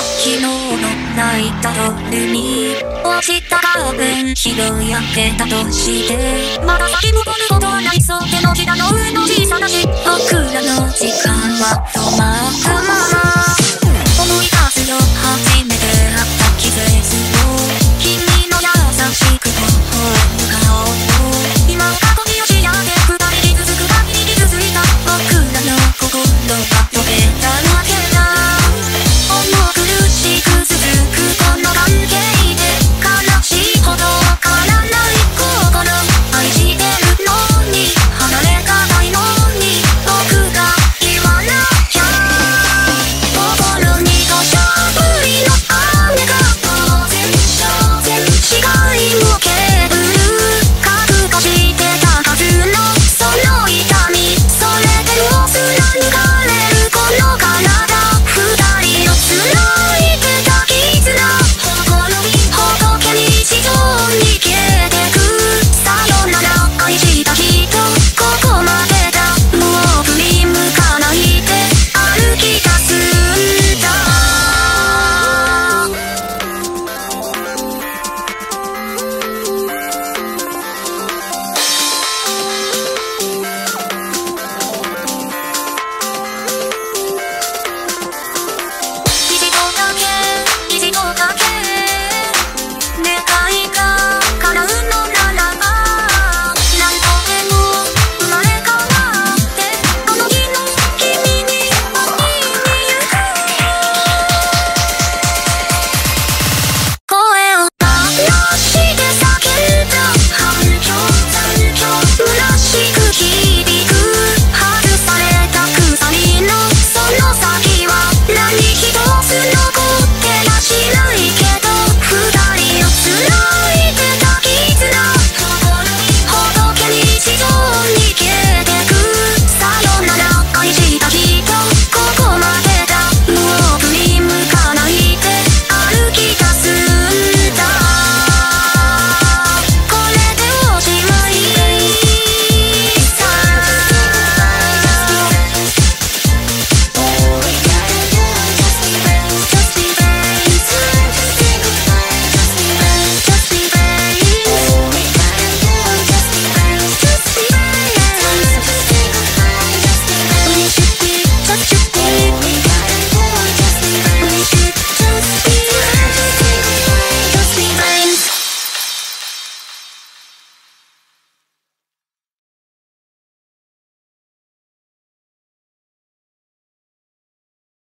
昨日の泣いた夜に落ちた花弁テン拾い上げたとしてまだ先もこることはないそう。でのひの上の小さな字僕らの時間は止まったまま。思い出すよ